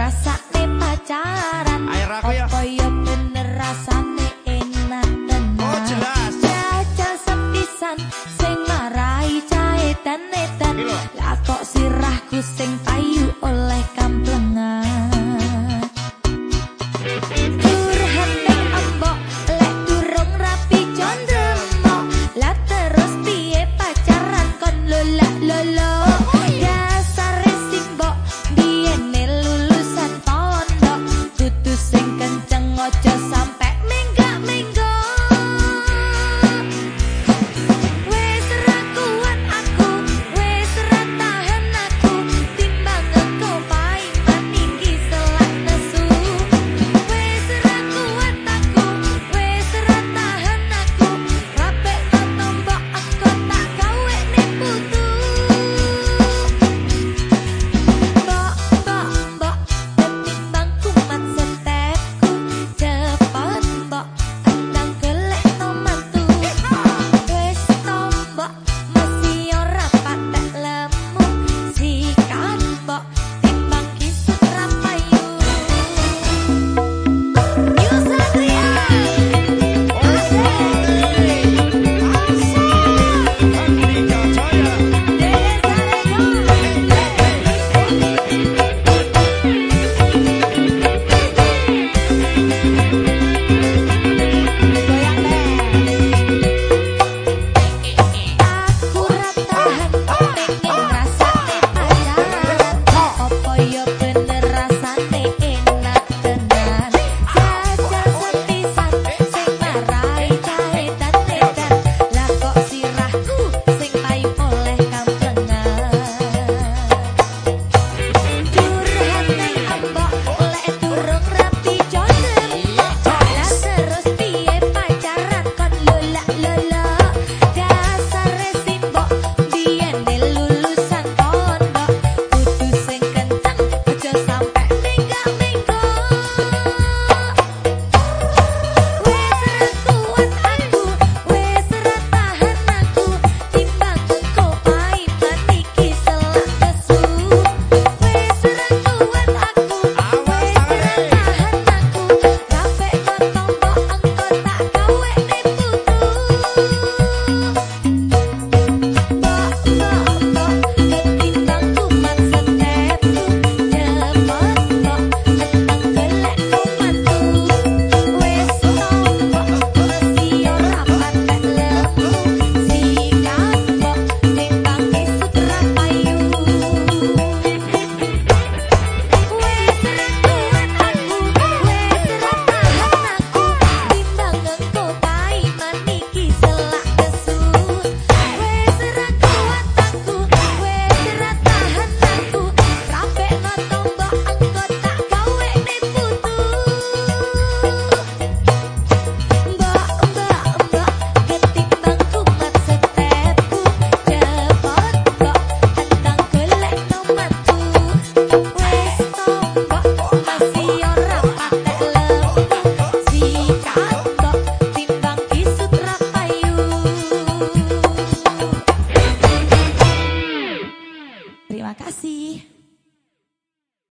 rasa ne pacaran apa yo bener rasane enak tenan? Oh jelas. Jajal sepisan sing marai cahe tenetan. Lah kok sirahku sing payu oleh Lola, lola Thank you.